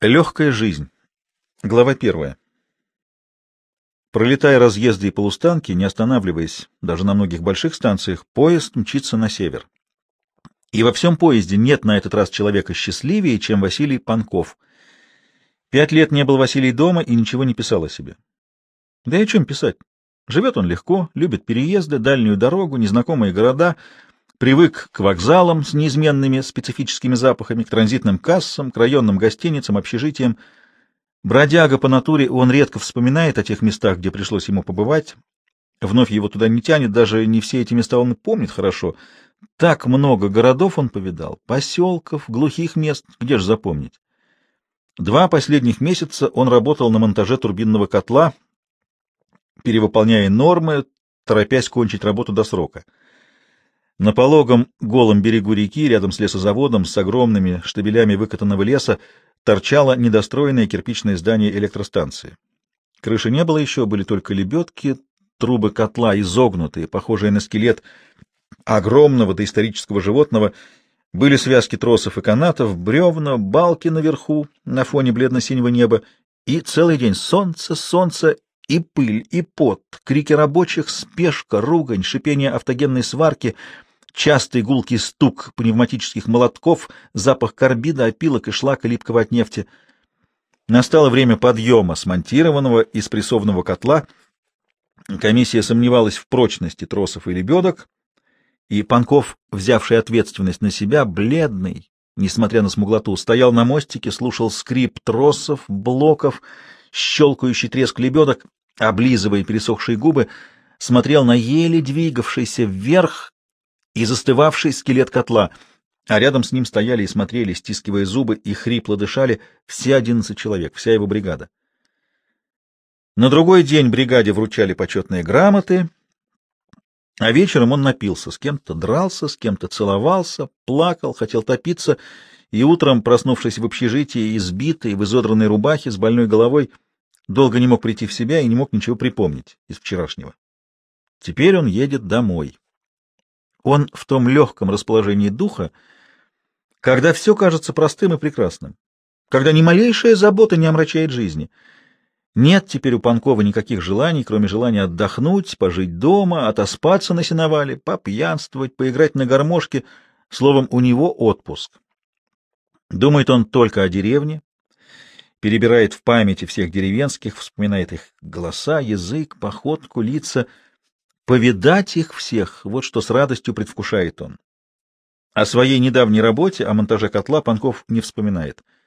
Легкая жизнь. Глава первая. Пролетая разъезды и полустанки, не останавливаясь даже на многих больших станциях, поезд мчится на север. И во всем поезде нет на этот раз человека счастливее, чем Василий Панков. Пять лет не был Василий дома и ничего не писал о себе. Да и о чем писать? Живет он легко, любит переезды, дальнюю дорогу, незнакомые города — привык к вокзалам с неизменными специфическими запахами, к транзитным кассам, к районным гостиницам, общежитиям. Бродяга по натуре, он редко вспоминает о тех местах, где пришлось ему побывать. Вновь его туда не тянет, даже не все эти места он помнит хорошо. Так много городов он повидал, поселков, глухих мест, где же запомнить. Два последних месяца он работал на монтаже турбинного котла, перевыполняя нормы, торопясь кончить работу до срока. На пологом голом берегу реки, рядом с лесозаводом, с огромными штабелями выкатанного леса, торчало недостроенное кирпичное здание электростанции. Крыши не было еще, были только лебедки, трубы котла изогнутые, похожие на скелет огромного доисторического животного, были связки тросов и канатов, бревна, балки наверху на фоне бледно-синего неба, и целый день солнце, солнце и пыль, и пот, крики рабочих, спешка, ругань, шипение автогенной сварки — частый гулкий стук пневматических молотков, запах карбида, опилок и шлака липкого от нефти. Настало время подъема смонтированного и спрессованного котла. Комиссия сомневалась в прочности тросов и лебедок, и Панков, взявший ответственность на себя, бледный, несмотря на смуглоту, стоял на мостике, слушал скрип тросов, блоков, щелкающий треск лебедок, облизывая пересохшие губы, смотрел на еле двигавшийся вверх и застывавший скелет котла, а рядом с ним стояли и смотрели, стискивая зубы и хрипло дышали, все одиннадцать человек, вся его бригада. На другой день бригаде вручали почетные грамоты, а вечером он напился, с кем-то дрался, с кем-то целовался, плакал, хотел топиться, и утром, проснувшись в общежитии, избитый, в изодранной рубахе, с больной головой, долго не мог прийти в себя и не мог ничего припомнить из вчерашнего. Теперь он едет домой. Он в том легком расположении духа, когда все кажется простым и прекрасным, когда ни малейшая забота не омрачает жизни. Нет теперь у Панкова никаких желаний, кроме желания отдохнуть, пожить дома, отоспаться на сеновале, попьянствовать, поиграть на гармошке, словом, у него отпуск. Думает он только о деревне, перебирает в памяти всех деревенских, вспоминает их голоса, язык, походку, лица — Повидать их всех — вот что с радостью предвкушает он. О своей недавней работе, о монтаже котла Панков не вспоминает —